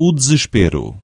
o desespero.